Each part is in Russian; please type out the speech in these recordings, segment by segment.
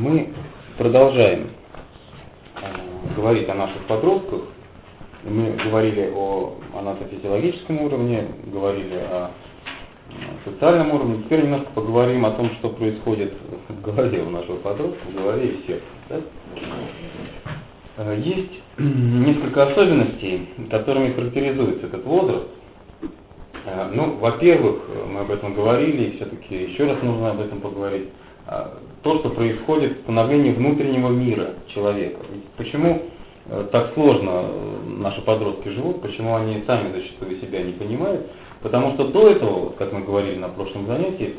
Мы продолжаем э, говорить о наших подростках. Мы говорили о анатофизиологическом уровне, говорили о э, социальном уровне. Теперь немножко поговорим о том, что происходит в голове у нашего подростка, в голове и в. Да? Э, есть несколько особенностей, которыми характеризуется этот возраст. Ну, во-первых, мы об этом говорили, и все-таки еще раз нужно об этом поговорить. Э, то, что происходит в становлении внутреннего мира человека. Почему так сложно наши подростки живут, почему они сами зачастую себя не понимают? Потому что до этого, как мы говорили на прошлом занятии,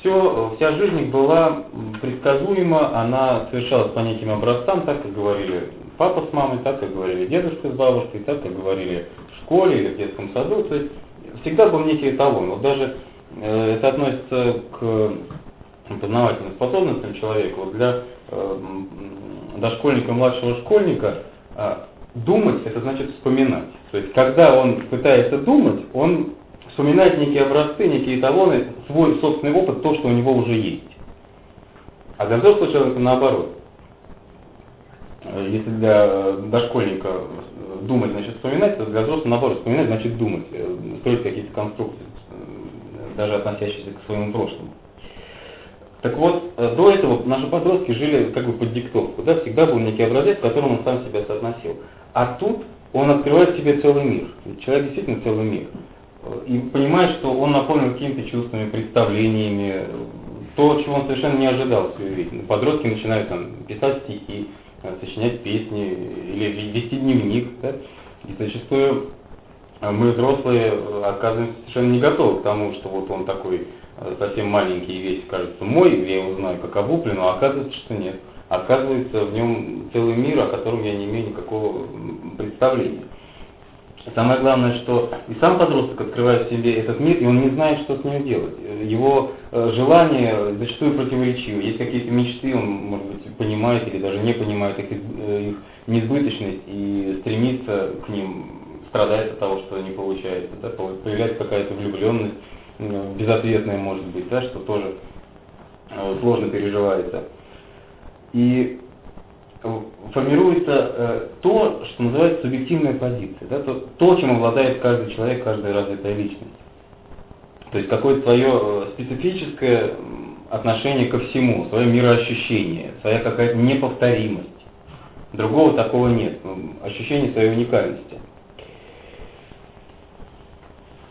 все, вся жизнь была предсказуема, она совершалась по неким образцам, так как говорили папа с мамой, так как говорили дедушка с бабушкой, так как говорили в школе или в детском саду. То есть всегда был некий эталон. Вот даже э, это относится к познавательным способностям человека. Вот для э, дошкольника, младшего школьника э, думать это значит вспоминать. То есть когда он пытается думать, он вспоминает некие образцы, некие эталоны, свой собственный опыт, то, что у него уже есть. А для взрослого человека наоборот. Э, если для э, дошкольника э, думать, значит вспоминать, то для взрослого наоборот вспоминать, значит думать, строить какие-то конструкции, даже относящиеся к своему прошлому. Так вот, до этого наши подростки жили как бы под диктовку, да, всегда был некий образец, к которому он сам себя соотносил. А тут он открывает себе целый мир. Человек действительно целый мир. И понимает, что он наполнен какими-то чувствами, представлениями, то, чего он совершенно не ожидал. Подростки начинают там, писать стихи, Э, сочинять песни или вести дневник. Да? И зачастую э, мы, взрослые, э, оказываемся совершенно не готовы к тому, что вот он такой совсем маленький и весь кажется мой, я его знаю как облупленного, а оказывается, что нет. Оказывается, в нем целый мир, о котором я не имею никакого представления. Самое главное, что и сам подросток открывает в себе этот мир, и он не знает, что с ним делать. Его э, желания зачастую противоречивы. Есть какие-то мечты, он, может быть, понимает или даже не понимает их, э, их несбыточность и стремится к ним, страдает от того, что не получается. Да? Появляется какая-то влюбленность, безответная, может быть, да, что тоже э, сложно переживается. И формируется э, то, что называется субъективная позиция, да, то, то, чем обладает каждый человек, каждая развитая личность. То есть какое-то свое э, специфическое отношение ко всему, свое мироощущение, своя какая-то неповторимость. Другого такого нет, ощущение своей уникальности.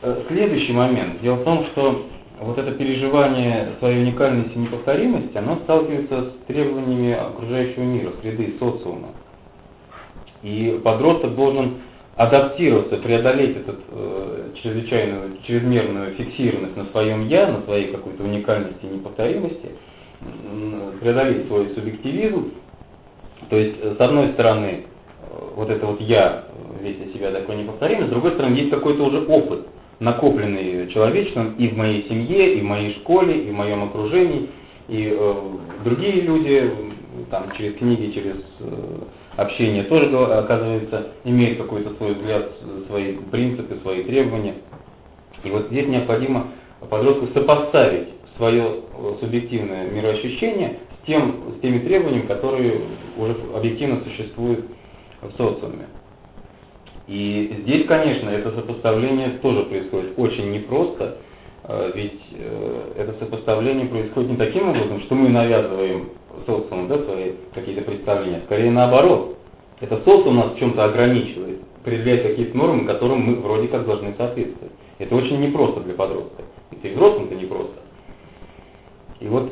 Э, следующий момент. Дело в том, что вот это переживание своей уникальности и неповторимости, оно сталкивается с требованиями окружающего мира, среды, социума. И подросток должен адаптироваться, преодолеть эту э, чрезвычайную, чрезмерную фиксированность на своем «я», на своей какой-то уникальности и неповторимости, преодолеть свой субъективизм. То есть, э, с одной стороны, э, вот это вот «я», весь из себя такой неповторимый, с другой стороны, есть какой-то уже опыт – накопленный человечеством и в моей семье, и в моей школе, и в моем окружении, и э, другие люди, там, через книги, через э, общение тоже, оказывается, имеют какой-то свой взгляд, свои принципы, свои требования. И вот здесь необходимо подростку сопоставить свое э, субъективное мироощущение с, тем, с теми требованиями, которые уже объективно существуют в социуме. И здесь, конечно, это сопоставление тоже происходит очень непросто, э, ведь э, это сопоставление происходит не таким образом, что мы навязываем социуму да, свои какие-то представления, скорее наоборот. Это социум нас в чем-то ограничивает, определяет какие-то нормы, которым мы вроде как должны соответствовать. Это очень непросто для подростка. Это и взрослым-то непросто. И вот,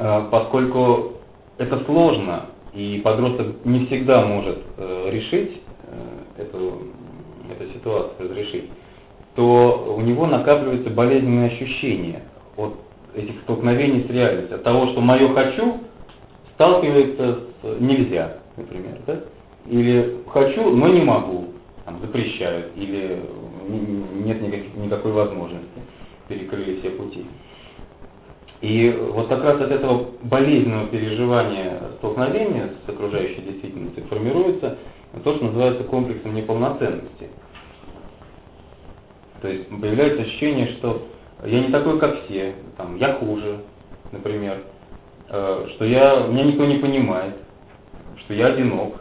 э, поскольку это сложно, и подросток не всегда может решить эту, эту ситуацию разрешить, то у него накапливаются болезненные ощущения от этих столкновений с реальностью, от того, что мое хочу сталкивается с нельзя, например, да? или хочу, но не могу, там, запрещают, или нет никаких, никакой возможности, перекрыли все пути. И вот как раз от этого болезненного переживания столкновения с окружающей действительностью формируется то, что называется комплексом неполноценности. То есть появляется ощущение, что я не такой, как все, там, я хуже, например. э, что я, меня никто не понимает, что я одинок,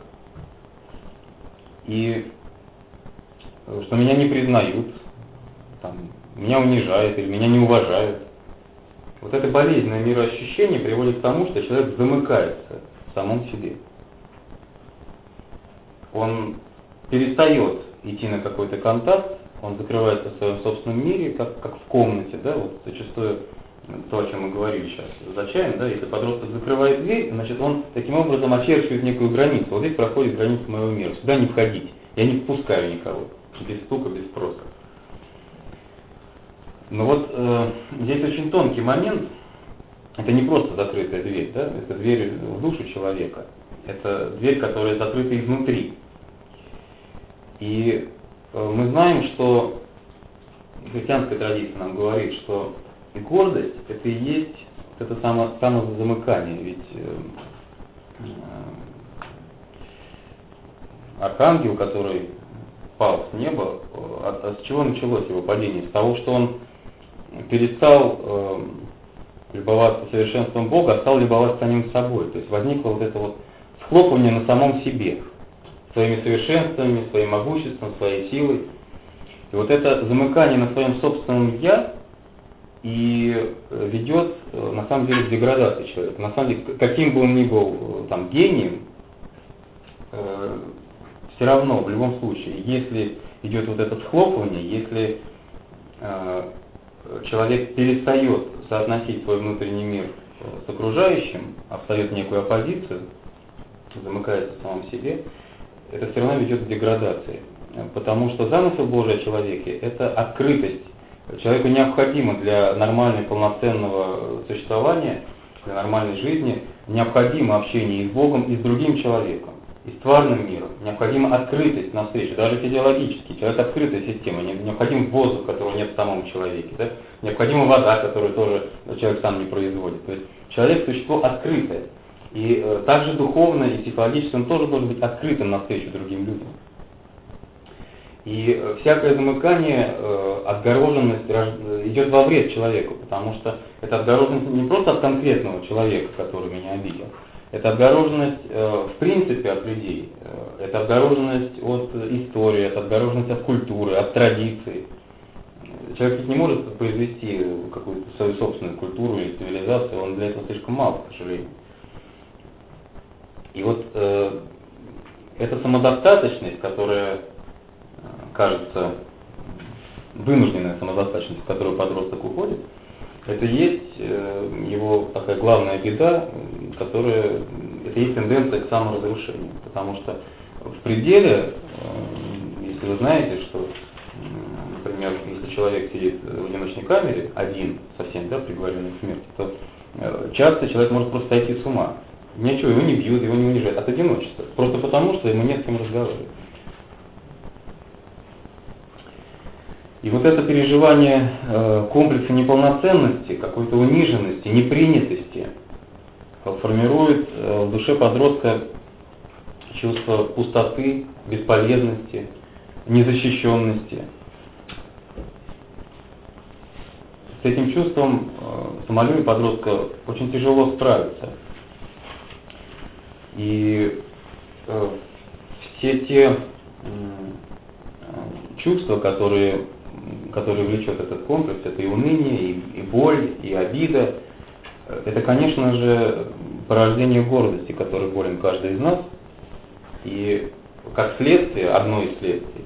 и э, что меня не признают, там, меня унижают или меня не уважают. Вот это болезненное мироощущение приводит к тому, что человек замыкается в самом себе. Он перестает идти на какой-то контакт, он закрывается в своем собственном мире, как, как в комнате, да, вот зачастую то, о чем мы говорили сейчас за чаем, да, если подросток закрывает дверь, значит он таким образом очерчивает некую границу. Вот здесь проходит граница моего мира, сюда не входить, я не впускаю никого, без стука, без спроса. Но вот э, здесь очень тонкий момент, это не просто закрытая дверь, да, это дверь в душу человека, это дверь, которая закрыта изнутри. И э, мы знаем, что христианская традиция нам говорит, что гордость это и есть это само, самозамыкание, ведь э, э, архангел, который пал с неба, от, от чего началось его падение? С того, что он перестал э, любоваться совершенством Бога, а стал любоваться самим собой. То есть возникло вот это вот схлопывание на самом себе своими совершенствами, своим могуществом, своей силой. И вот это замыкание на своем собственном «я» и э, ведет, э, на самом деле, к деградации человека. На самом деле, каким бы он ни был э, там, гением, э, все равно, в любом случае, если идет вот это схлопывание, если э, человек перестает соотносить свой внутренний мир с окружающим, а встает некую оппозицию, замыкается в самом себе, все равно ведет к деградации. Потому что замысел Божий о человеке – это открытость. Человеку необходимо для нормального полноценного существования, для нормальной жизни, необходимо общение и с Богом, и с другим человеком, и с тварным миром. Необходима открытость навстречу, даже физиологически. Человек открытая система, необходим воздух, которого нет в самом человеке. Да? Необходима вода, которую тоже человек сам не производит. То есть человек – существо открытое. И э, также духовно и психологически он тоже должен быть открытым навстречу другим людям. И э, всякое замыкание, э, отгороженность э, идет во вред человеку, потому что это отгороженность не просто от конкретного человека, который меня обидел, это отгороженность э, в принципе от людей, э, это отгороженность от истории, это отгороженность от культуры, от традиций. Человек ведь не может произвести какую-то свою собственную культуру или цивилизацию, он для этого слишком мал, к сожалению. И вот э, эта самодостаточность, которая э, кажется вынужденная самодостаточность, в которую подросток уходит, это есть э, его такая главная беда, которая это есть тенденция к саморазрушению. Потому что в пределе, э, если вы знаете, что, например, если человек сидит в одиночной камере, один совсем, да, приговоренный к смерти, то часто человек может просто сойти с ума. Ничего, его не бьют, его не унижают от одиночества. Просто потому, что ему нет с кем разговаривать. И вот это переживание э, комплекса неполноценности, какой-то униженности, непринятости формирует э, в душе подростка чувство пустоты, бесполезности, незащищенности. С этим чувством э, самолюбие подростка очень тяжело справиться. И э, все те э, чувства, которые, которые влечет этот комплекс, это и уныние, и, и боль, и обида, это, конечно же, порождение гордости, которой болен каждый из нас. И как следствие, одно из следствий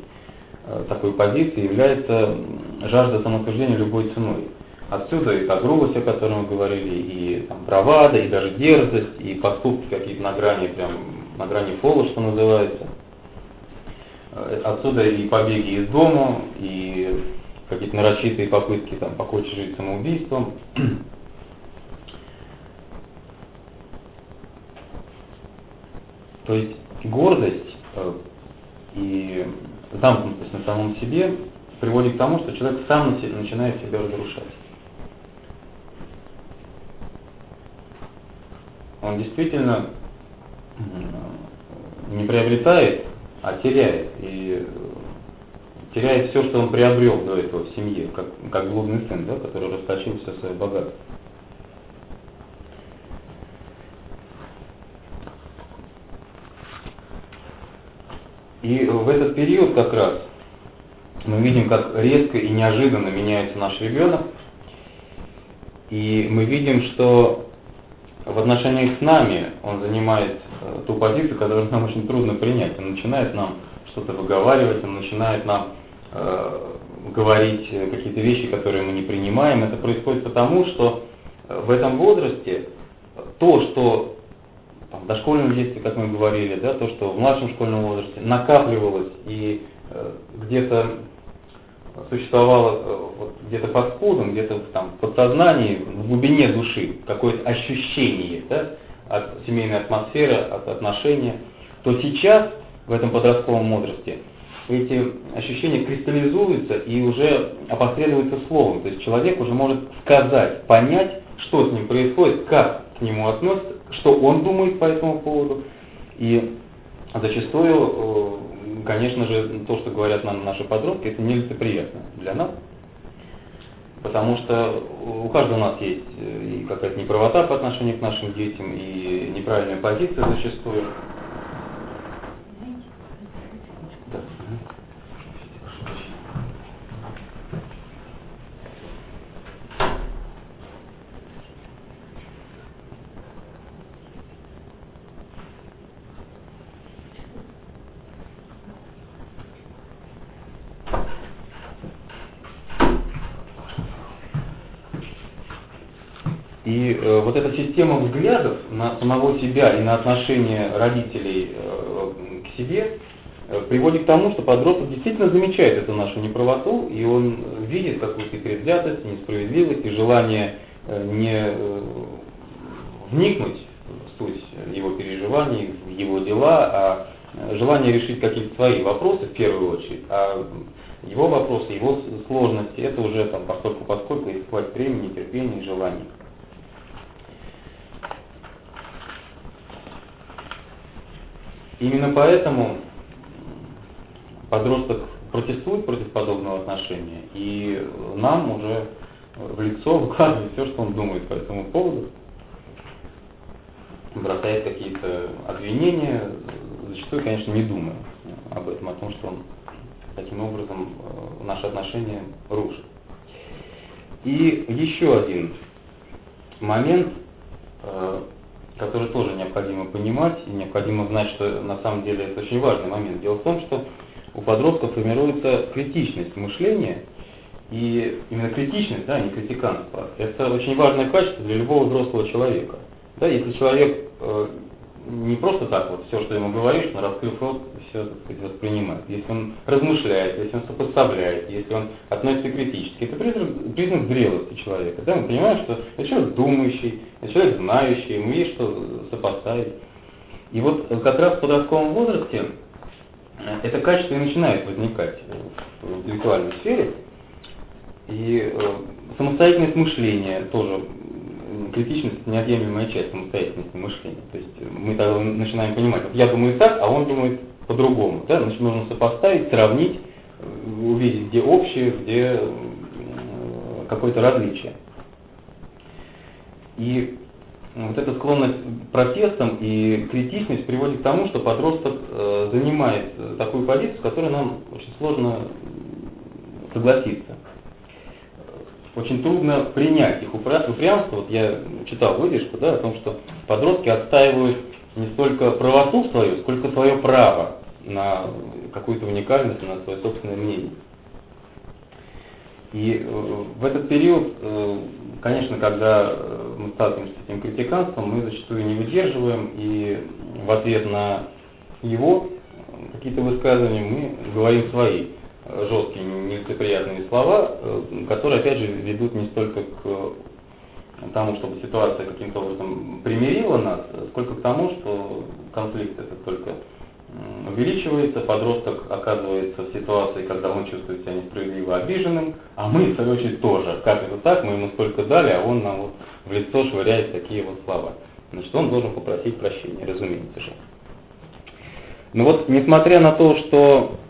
э, такой позиции является жажда самоутверждения любой ценой. Отсюда и та грубость, о которой мы говорили, и там, бравада, и даже дерзость, и поступки какие-то на грани, прям на грани фола, что называется. Э, отсюда и побеги из дома, и какие-то нарочитые попытки там, покончить жизнь самоубийством. То есть гордость э, и замкнутость на самом себе приводит к тому, что человек сам начинает себя разрушать. он действительно не приобретает, а теряет. И теряет все, что он приобрел до этого в семье, как, как блудный сын, да, который расточил все свое богатство. И в этот период как раз мы видим, как резко и неожиданно меняется наш ребенок. И мы видим, что в отношениях с нами он занимает э, ту позицию, которую нам очень трудно принять. Он начинает нам что-то выговаривать, он начинает нам э, говорить какие-то вещи, которые мы не принимаем. Это происходит потому, что э, в этом возрасте то, что там, в дошкольном детстве, как мы говорили, да, то, что в младшем школьном возрасте накапливалось и э, где-то существовало э, вот, где-то под спудом, где-то в подсознании, в глубине души, какое-то ощущение да, от семейной атмосферы, от отношения, то сейчас, в этом подростковом возрасте, эти ощущения кристаллизуются и уже опосредуются словом. То есть человек уже может сказать, понять, что с ним происходит, как к нему относятся, что он думает по этому поводу. И зачастую, э, конечно же, то, что говорят нам наши подростки, это нелицеприятно для нас. Потому что у каждого у нас есть э, и какая-то неправота по отношению к нашим детям, и неправильная позиция зачастую. И э, вот эта система взглядов на самого себя и на отношение родителей э, к себе э, приводит к тому, что подросток действительно замечает эту нашу неправоту, и он видит какую-то предвзятость, несправедливость и желание э, не вникнуть в суть его переживаний, в его дела, а желание решить какие-то свои вопросы в первую очередь, а его вопросы, его сложности, это уже там поскольку поскольку есть хватит времени, терпения и желания. Именно поэтому подросток протестует против подобного отношения, и нам уже в лицо выкладывает все, что он думает по этому поводу, бросает какие-то обвинения, зачастую, конечно, не думая об этом, о том, что он таким образом э, наши отношения рушит. И еще один момент, э, который тоже необходимо понимать, и необходимо знать, что на самом деле это очень важный момент. Дело в том, что у подростков формируется критичность мышления, и именно критичность, да, не критиканство, это очень важное качество для любого взрослого человека. Да, если человек э, не просто так вот все, что ему говоришь, но раскрыв рот, все так сказать, воспринимает. Если он размышляет, если он сопоставляет, если он относится критически, это признак, признак зрелости человека. Да? Мы понимаем, что это человек думающий, это человек знающий, ему есть что сопоставить. И вот как раз в подростковом возрасте э, это качество и начинает возникать в интеллектуальной сфере. И э, самостоятельность мышления тоже критичность – неотъемлемая часть самостоятельности мышления. То есть мы тогда начинаем понимать, вот я думаю так, а он думает по-другому. Да? Значит, нужно сопоставить, сравнить, увидеть, где общее, где какое-то различие. И вот эта склонность к протестам и критичность приводит к тому, что подросток э, занимает такую позицию, с которой нам очень сложно согласиться очень трудно принять их упрямство. Вот я читал выдержку да, о том, что подростки отстаивают не столько правоту свою, сколько свое право на какую-то уникальность, на свое собственное мнение. И э, в этот период, э, конечно, когда э, мы сталкиваемся с этим критиканством, мы зачастую не выдерживаем, и в ответ на его какие-то высказывания мы говорим свои жесткие, нелицеприятные слова, э, которые, опять же, ведут не столько к тому, чтобы ситуация каким-то образом примирила нас, сколько к тому, что конфликт этот только увеличивается, подросток оказывается в ситуации, когда он чувствует себя несправедливо обиженным, а мы, в свою очередь, тоже. Как это так? Мы ему столько дали, а он нам вот в лицо швыряет такие вот слова. Значит, он должен попросить прощения, разумеется же. Но вот, несмотря на то, что Э,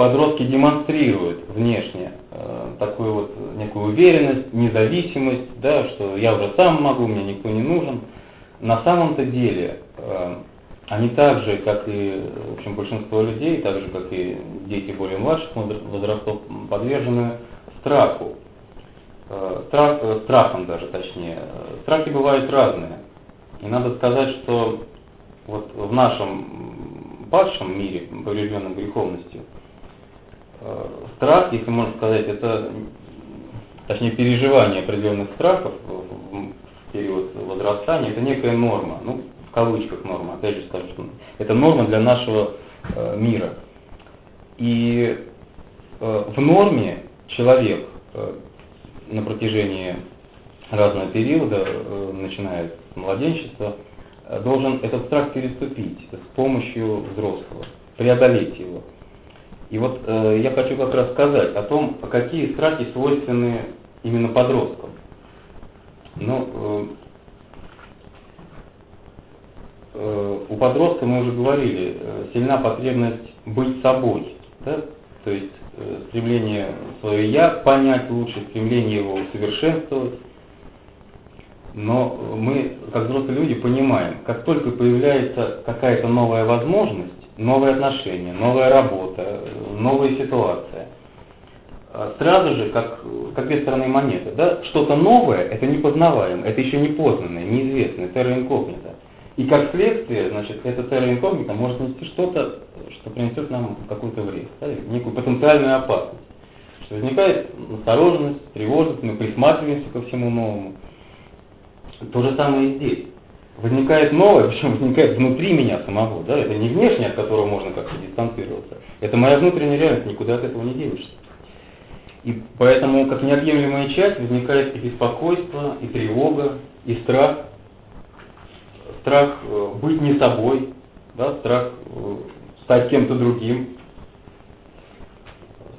подростки демонстрируют внешне э, такую вот некую уверенность, независимость, да, что я уже сам могу, мне никто не нужен. На самом-то деле э, они так же, как и в общем, большинство людей, так же, как и дети более младших возрастов, подвержены страху. Э, страх, э, страхом даже точнее. Страхи бывают разные. И надо сказать, что вот в нашем падшем мире, поврежденном греховностью, э, страх, если можно сказать, это, точнее, переживание определенных страхов в период возрастания, это некая норма. Ну, в кавычках норма, опять же скажу, что это норма для нашего э, мира. И э, в норме человек на протяжении разного периода, начиная с младенчества, должен этот страх переступить с помощью взрослого, преодолеть его. И вот э, я хочу как раз сказать о том, какие страхи свойственны именно подросткам. Ну, э, Э, у подростка, мы уже говорили, э, сильна потребность быть собой. Да? То есть э, стремление свое «я» понять лучше, стремление его усовершенствовать. Но мы, как взрослые люди, понимаем, как только появляется какая-то новая возможность, новые отношения, новая работа, новая ситуация, сразу же, как, как две стороны монеты, да, что-то новое, это непознаваемо, это еще не познанное, неизвестное, терра инкогнито. И как следствие, значит, это терра может нести что-то, что принесет нам какой-то вред, да, некую потенциальную опасность. Что возникает осторожность, тревожность, мы присматриваемся ко всему новому. То же самое и здесь. Возникает новое, причем возникает внутри меня самого, да, это не внешнее, от которого можно как-то дистанцироваться. Это моя внутренняя реальность, никуда от этого не денешься. И поэтому, как неотъемлемая часть, возникает и беспокойство, и тревога, и страх, страх э, быть не собой, да, страх э, стать кем-то другим,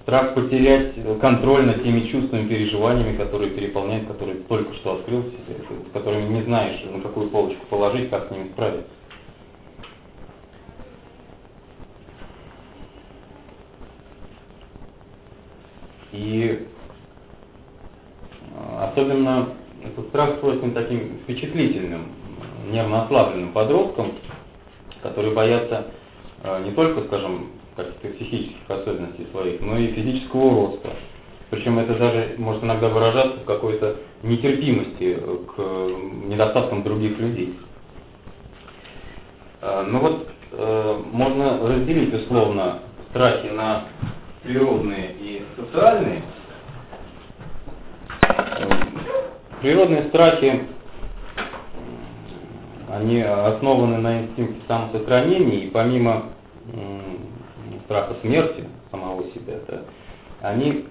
страх потерять контроль над теми чувствами, переживаниями, которые переполняют, которые только что открыл себе, с которыми не знаешь, на какую полочку положить, как с ними справиться. И э, особенно этот страх свойственен таким впечатлительным нервно ослабленным подросткам, которые боятся э, не только, скажем, каких-то психических особенностей своих, но и физического уродства. Причем это даже может иногда выражаться в какой-то нетерпимости к недостаткам других людей. Э, ну вот э, можно разделить условно страхи на природные и социальные. Природные страхи они основаны на инстинкте самосохранения, и помимо страха смерти самого себя, да, они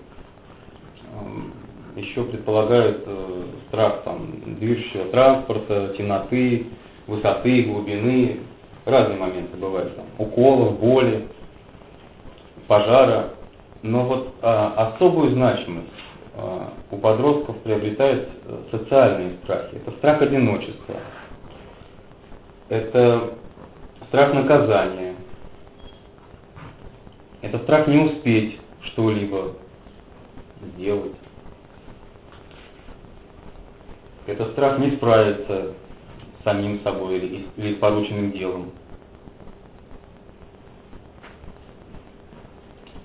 еще предполагают э, страх там, движущего транспорта, темноты, высоты, глубины, разные моменты бывают, там, уколов, боли, пожара. Но вот а, особую значимость а, у подростков приобретают э, социальные страхи. Это страх одиночества, это страх наказания, это страх не успеть что-либо сделать. Это страх не справиться с самим собой или, или с порученным делом.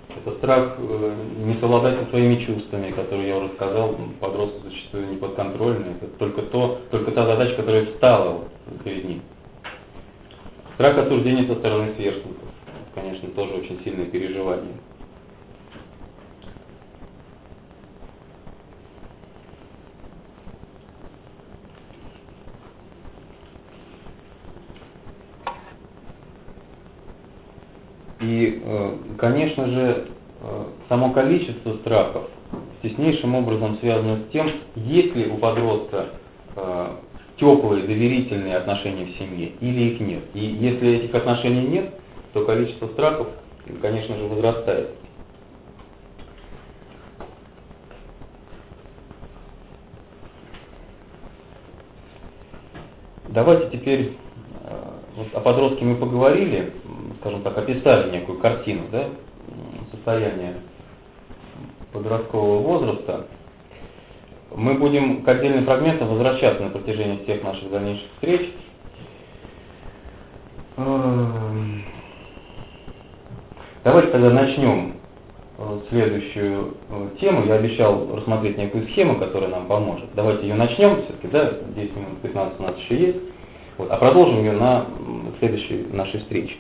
Это страх э, не совладать со своими чувствами, которые я уже сказал, подростку зачастую не подконтрольны. Это только, то, только та задача, которая встала перед ним. Страх осуждения со стороны сверстников, конечно, тоже очень сильное переживание. И, э, конечно же, э, само количество страхов теснейшим образом связано с тем, есть ли у подростка э, теплые, доверительные отношения в семье или их нет. И если этих отношений нет, то количество страхов, конечно же, возрастает. Давайте теперь, э, вот о подростке мы поговорили, скажем так, описали некую картину да, состояния подросткового возраста мы будем к отдельным фрагментам возвращаться на протяжении всех наших дальнейших встреч. Давайте тогда начнем э, следующую э, тему. Я обещал рассмотреть некую схему, которая нам поможет. Давайте ее начнем все-таки, да, 10 минут 15 у нас еще есть. Вот, а продолжим ее на следующей нашей встрече.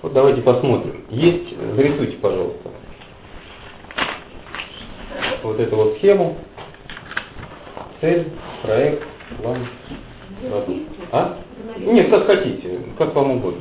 Вот давайте посмотрим. Есть, зарисуйте, пожалуйста, вот эту вот схему. Цель, проект, план. А? Нет, как хотите, как вам угодно.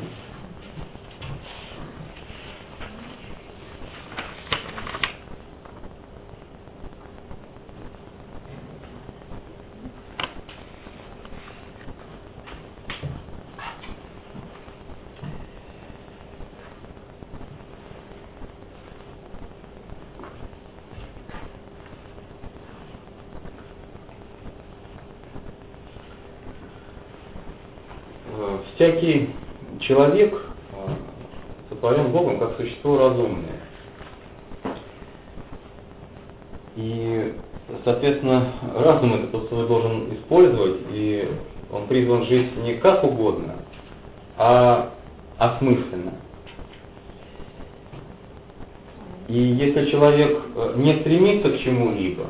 Всякий человек э, сотворен Богом как существо разумное. И, соответственно, разум этот свой должен использовать, и он призван жить не как угодно, а осмысленно. И если человек э, не стремится к чему-либо,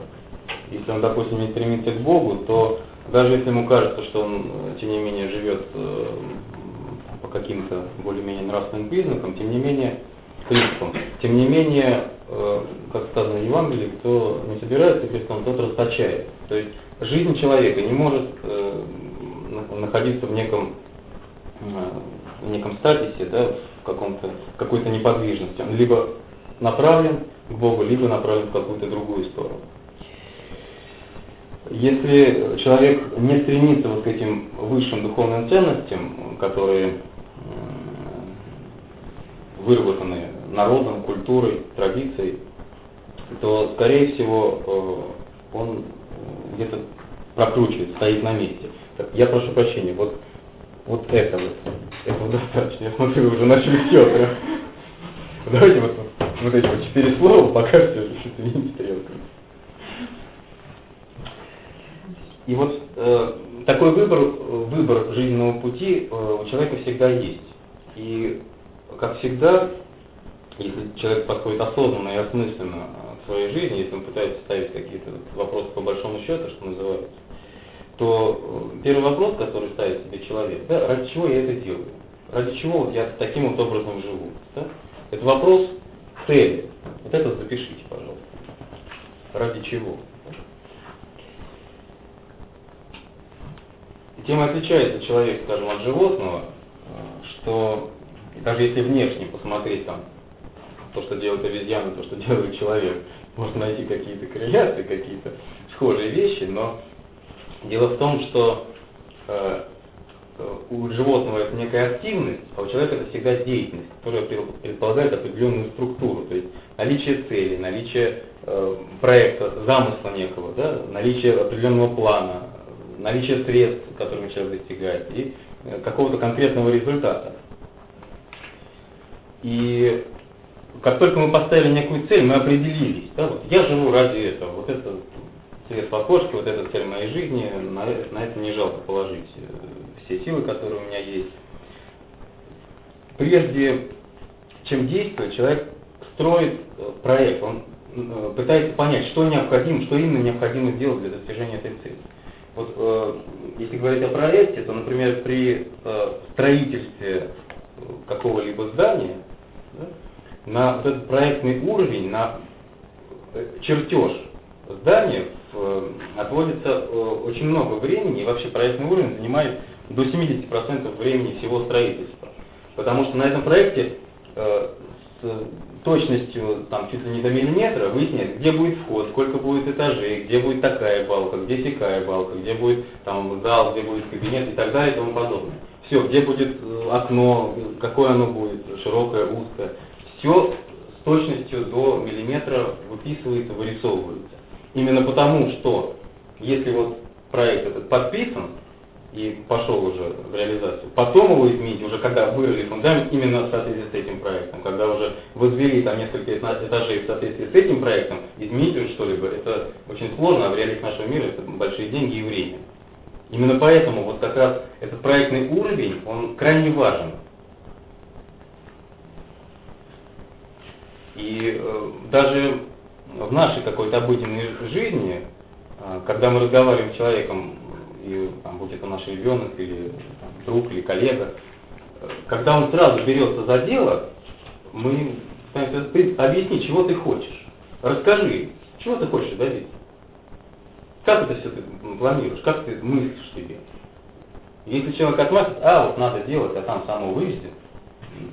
если он, допустим, не стремится к Богу, то даже если ему кажется, что он, э, тем не менее, живет э, по каким-то более-менее нравственным признакам, тем не менее, принципам, тем не менее, э, как сказано в Евангелии, кто не собирается Христом, тот расточает. То есть жизнь человека не может находиться в неком, в неком статисе, да, в каком-то, какой-то неподвижности. Он либо направлен к Богу, либо направлен в какую-то другую сторону. Если человек не стремится вот к этим высшим духовным ценностям, которые выработаны народом, культурой, традицией, то, скорее всего, э, он где-то прокручивает, стоит на месте. Я прошу прощения, вот, вот это вот, этого достаточно. Я смотрю, вы уже начали все. Давайте вот, вот эти вот четыре слова покажете, что-то не стрелками. И вот э, такой выбор, выбор жизненного пути э, у человека всегда есть. И, как всегда, если человек подходит осознанно и осмысленно к своей жизни, если он пытается ставить какие-то вопросы по большому счету, что называется, то э, первый вопрос, который ставит себе человек, да, ради чего я это делаю? Ради чего вот я таким вот образом живу? Да? Это вопрос цели. Вот это запишите, пожалуйста. Ради чего? И тем отличается человек, скажем, от животного, э, что даже если внешне посмотреть там то, что делает обезьяна, то, что делает человек, можно найти какие-то корреляции, какие-то схожие вещи, но дело в том, что э, у животного это некая активность, а у человека это всегда деятельность, которая предполагает определенную структуру, то есть наличие цели, наличие э, проекта, замысла некого, да, наличие определенного плана, наличие средств, которыми человек достигает, и э, какого-то конкретного результата. И как только мы поставили некую цель, мы определились. Да, вот я живу ради этого. Вот это свет в окошке, вот эта цель моей жизни, на, на это не жалко положить э, все силы, которые у меня есть. Прежде чем действовать, человек строит э, проект, он пытается понять, что необходимо, что именно необходимо сделать для достижения этой цели. Вот э, если говорить о проекте, то, например, при э, строительстве какого-либо здания, да, на вот этот проектный уровень, на э, чертеж здания э, отводится э, очень много времени, и вообще проектный уровень занимает до 70% времени всего строительства. Потому что на этом проекте э, с точностью там чуть ли не до миллиметра выяснять, где будет вход, сколько будет этажей, где будет такая балка, где сякая балка, где будет там зал, где будет кабинет и так далее и тому подобное. Все, где будет э, окно, какое оно будет, широкое, узкое. Все с точностью до миллиметра выписывается, вырисовывается. Именно потому, что если вот проект этот подписан, и пошел уже в реализацию. Потом его изменить, уже когда вырыли фундамент, именно в соответствии с этим проектом, когда уже возвели там несколько этажей в соответствии с этим проектом, изменить уже что-либо, это очень сложно, а в реалиях нашего мира это большие деньги и время. Именно поэтому вот как раз этот проектный уровень, он крайне важен. И э, даже в нашей какой-то обыденной жизни, э, когда мы разговариваем с человеком, и там, будь это наш ребенок или там, друг или коллега, э, когда он сразу берется за дело, мы объяснить, чего ты хочешь. Расскажи, чего ты хочешь добиться. Как это все ты планируешь, как ты мыслишь себе. Если человек отмахивает, а вот надо делать, а там само вывезет,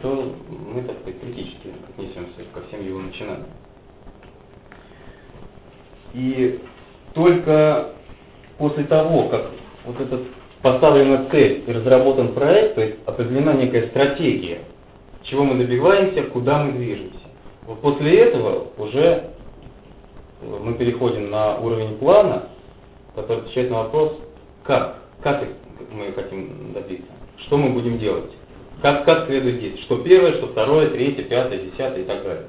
то мы так сказать критически отнесемся ко всем его начинаниям. И только после того, как вот этот поставлена цель и разработан проект, то есть определена некая стратегия, чего мы добиваемся, куда мы движемся. Вот после этого уже мы переходим на уровень плана, который отвечает на вопрос, как, как мы хотим добиться, что мы будем делать, как, как следует действовать, что первое, что второе, третье, пятое, десятое и так далее.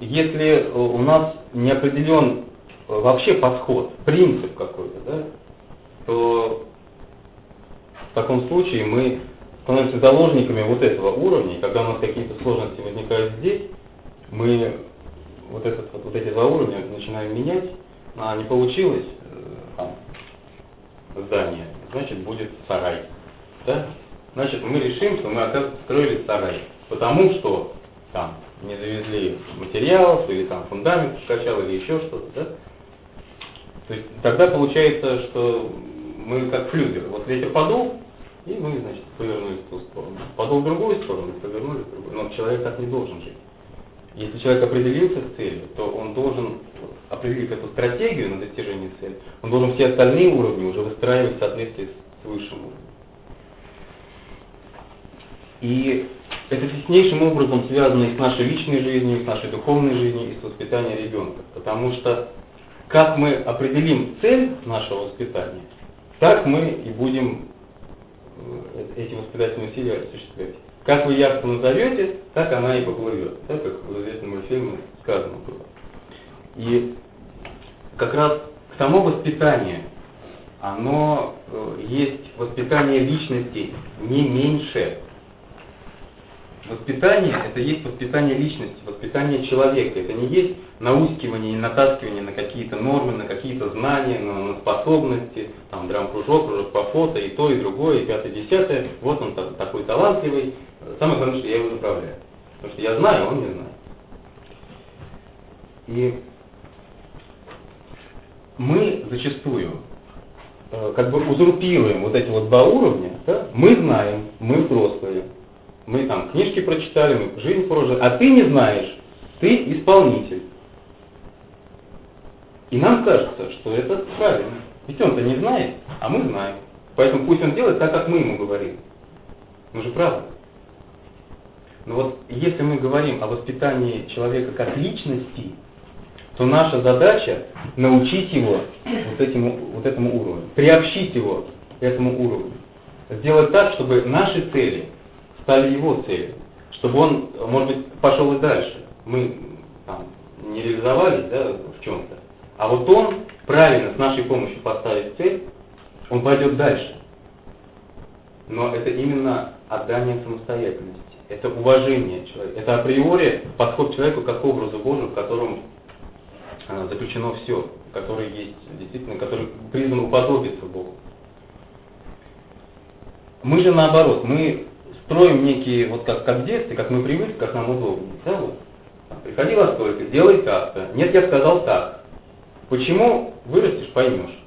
Если у нас не определен вообще подход, принцип какой-то, да, то в таком случае мы становимся заложниками вот этого уровня, и когда у нас какие-то сложности возникают здесь, мы вот, этот, вот, эти два уровня начинаем менять, а не получилось э, там, здание, значит будет сарай. Да? Значит, мы решим, что мы, оказывается, строили сарай, потому что там не завезли материалов, или там фундамент скачал, или еще что-то, да? То есть тогда получается, что мы как флюгер. Вот ветер подул, и мы, значит, повернулись в ту сторону. Подул в другую сторону, повернулись в другую. Но человек так не должен жить. Если человек определился с целью, то он должен, определив эту стратегию на достижение цели, он должен все остальные уровни уже выстраивать в соответствии с высшим уровнем. И это теснейшим образом связано и с нашей личной жизнью, и с нашей духовной жизнью, и с воспитанием ребенка. Потому что как мы определим цель нашего воспитания, так мы и будем э, эти воспитательные усилия осуществлять. Как вы яхту назовете, так она и поплывет. Да, как в известном мультфильме сказано было. И как раз к тому воспитанию, оно э, есть воспитание личности не меньше, Воспитание – это есть воспитание личности, воспитание человека. Это не есть наускивание и натаскивание на какие-то нормы, на какие-то знания, на, на способности, там, драм-кружок, кружок по фото, и то, и другое, и пятое, десятое. Вот он такой талантливый. Самое главное, что я его направляю. Потому что я знаю, он не знает. И мы зачастую э, как бы узурпируем вот эти вот два уровня. Да? Мы знаем, мы взрослые, мы там книжки прочитали, мы жизнь прожили, а ты не знаешь, ты исполнитель. И нам кажется, что это правильно. Ведь он-то не знает, а мы знаем. Поэтому пусть он делает так, как мы ему говорим. Ну же правда. Но вот если мы говорим о воспитании человека как личности, то наша задача научить его вот, этому вот этому уровню, приобщить его к этому уровню. Сделать так, чтобы наши цели стали его целью, чтобы он, может быть, пошел и дальше. Мы там, не реализовались да, в чем-то, а вот он правильно с нашей помощью поставит цель, он пойдет дальше. Но это именно отдание самостоятельности, это уважение человека, это априори подход к человеку как образу Божию, в котором а, заключено все, который есть действительно, который призван уподобиться Богу. Мы же наоборот, мы строим некие, вот как, как в детстве, как мы привыкли, как нам удобнее. Да, вот. Приходи во столько, делай так-то. Нет, я сказал так. Почему вырастешь, поймешь.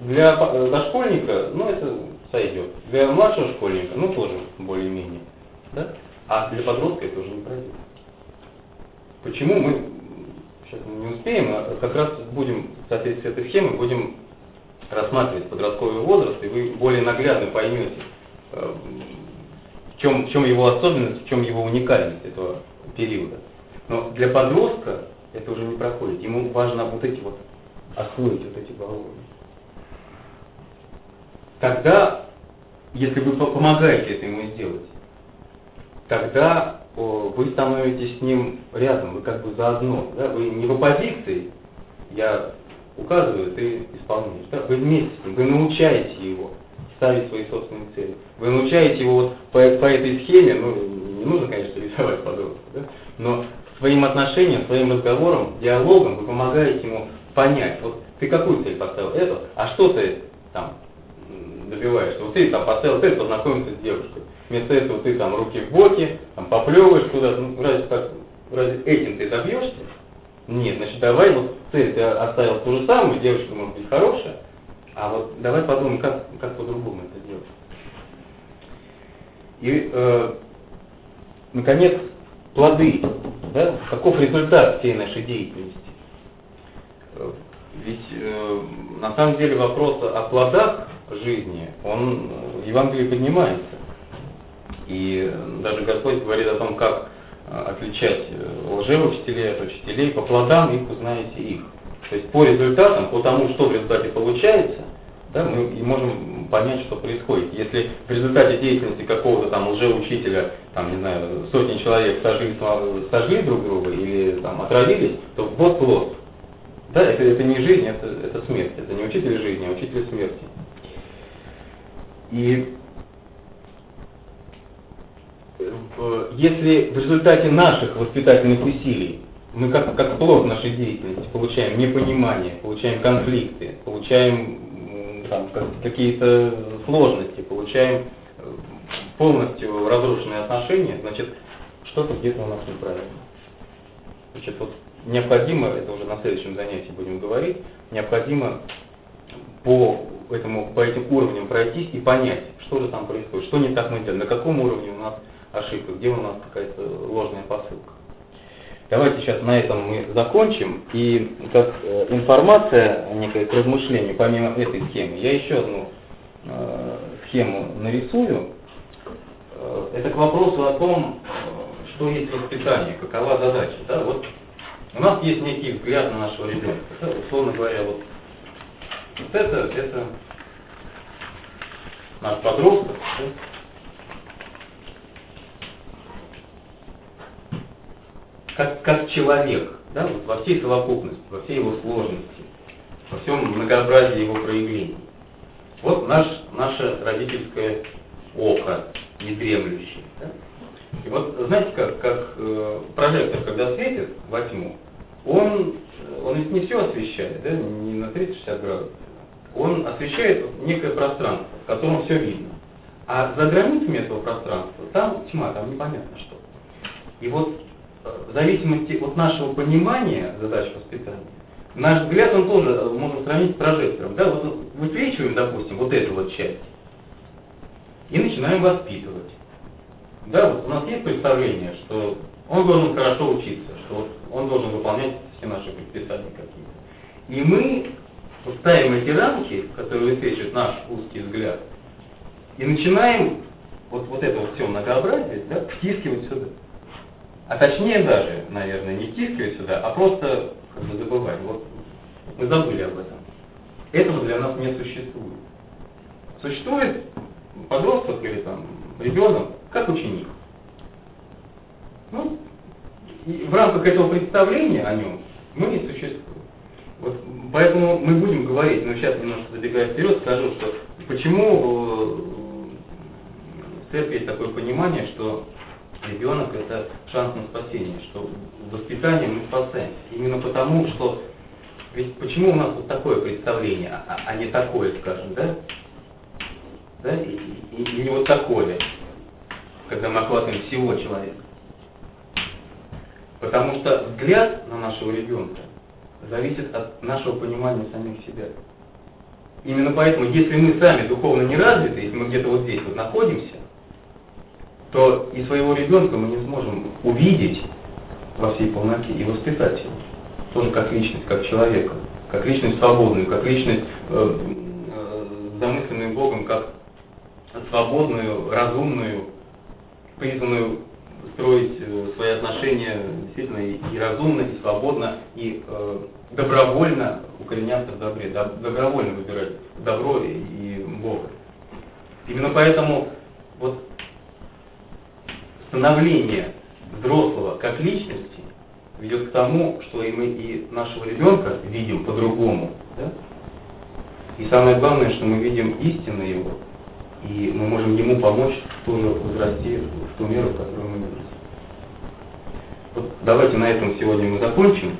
Для э, дошкольника, ну это сойдет. Для младшего школьника, ну тоже более-менее. Да? А для подростка это уже не пройдет. Почему мы сейчас не успеем, а как раз будем в этой схемой будем рассматривать подростковый возраст, и вы более наглядно поймете, в чем, в чем его особенность, в чем его уникальность этого периода. Но для подростка это уже не проходит. Ему важно вот эти вот освоить вот эти баллоны. Тогда, если вы помогаете это ему сделать, тогда вы становитесь с ним рядом, вы как бы заодно, да? вы не в оппозиции, я указываю, ты исполняешь, да? вы вместе с ним, вы научаете его ставить свои собственные цели. Вы научаете его вот по, по этой схеме, ну, не нужно, конечно, рисовать подростка, да? но своим отношением, своим разговором, диалогом вы помогаете ему понять, вот ты какую цель поставил, эту, а что ты там добиваешься? Вот ты там поставил цель познакомиться с девушкой. Вместо этого ты там руки в боки, там поплевываешь куда-то, ну, разве, как, разве этим ты добьешься? Нет, значит, давай вот цель ты оставил ту же самую, девушка может быть хорошая, а вот давай подумаем, как, как по-другому это сделать. И, э, наконец, плоды. Да? Каков результат всей нашей деятельности? Э, ведь э, на самом деле вопрос о плодах жизни, он в Евангелии поднимается. И даже Господь говорит о том, как э, отличать э, лжеучителей от учителей, по плодам их узнаете их. То есть по результатам, по тому, что в результате получается, да, мы и можем понять, что происходит. Если в результате деятельности какого-то там лжеучителя, там, не знаю, сотни человек сожгли, сожгли друг друга или там отравились, то вот плод. Да, это, это не жизнь, это, это смерть. Это не учитель жизни, а учитель смерти. И если в результате наших воспитательных усилий мы как, как плод нашей деятельности получаем непонимание, получаем конфликты, получаем там, какие-то сложности, получаем э, полностью разрушенные отношения, значит, что-то где-то у нас неправильно. Значит, вот необходимо, это уже на следующем занятии будем говорить, необходимо по, этому, по этим уровням пройтись и понять, что же там происходит, что не так мы делаем, на каком уровне у нас ошибка, где у нас какая-то ложная посылка. Давайте сейчас на этом мы закончим. И как э, информация некая к размышлению, помимо этой схемы, я еще одну э, схему нарисую. Э, это к вопросу о том, э, что есть воспитание, какова задача. Да? Вот у нас есть некий взгляд на нашего ребенка. Да? Условно говоря, вот, вот это, это наш подросток. Да? Как, как человек, да, вот во всей совокупности, во всей его сложности, во всем многообразии его проявлений. Вот наш, наше родительское око, недремлющее. Да? И вот знаете, как, как э, прожектор, когда светит во тьму, он, он ведь не все освещает, да, не на 360 градусов. Он освещает некое пространство, в котором все видно. А за границами этого пространства там тьма, там непонятно что. И вот в зависимости от нашего понимания задач воспитания, наш взгляд, он тоже э, можно сравнить с прожектором. Да? Вот высвечиваем, допустим, вот эту вот часть и начинаем воспитывать. Да, вот у нас есть представление, что он должен хорошо учиться, что он должен выполнять все наши предписания какие-то. И мы ставим эти рамки, которые высвечивают наш узкий взгляд, и начинаем вот, вот это вот все многообразие да, втискивать сюда. А точнее даже, наверное, не втискивать сюда, а просто как бы забывать. Вот мы забыли об этом. Этого для нас не существует. Существует подросток или там ребенок как ученик. Ну, и в рамках этого представления о нем мы не существуем. Вот, поэтому мы будем говорить, но сейчас немножко забегая вперед, скажу, что почему в церкви есть такое понимание, что ребенок это шанс на спасение, что воспитанием мы спасаемся. Именно потому, что ведь почему у нас вот такое представление, а, а не такое, скажем, да? Да? И, и, и не вот такое, когда мы охватываем всего человека. Потому что взгляд на нашего ребенка зависит от нашего понимания самих себя. Именно поэтому, если мы сами духовно не развиты, если мы где-то вот здесь вот находимся, то и своего ребенка мы не сможем увидеть во всей полноте и воспитать его. Тоже как личность, как человека, как личность свободную, как личность, э, э, замысленную Богом, как свободную, разумную, призванную строить э, свои отношения действительно и, и разумно, и свободно, и э, добровольно укореняться в добре, добровольно выбирать добро и Бога. Именно поэтому вот становление взрослого как личности ведет к тому, что и мы и нашего ребенка видим по-другому. Да? И самое главное, что мы видим истинно его, и мы можем ему помочь тоже возрасти в ту меру, в которую мы выросли. Вот давайте на этом сегодня мы закончим.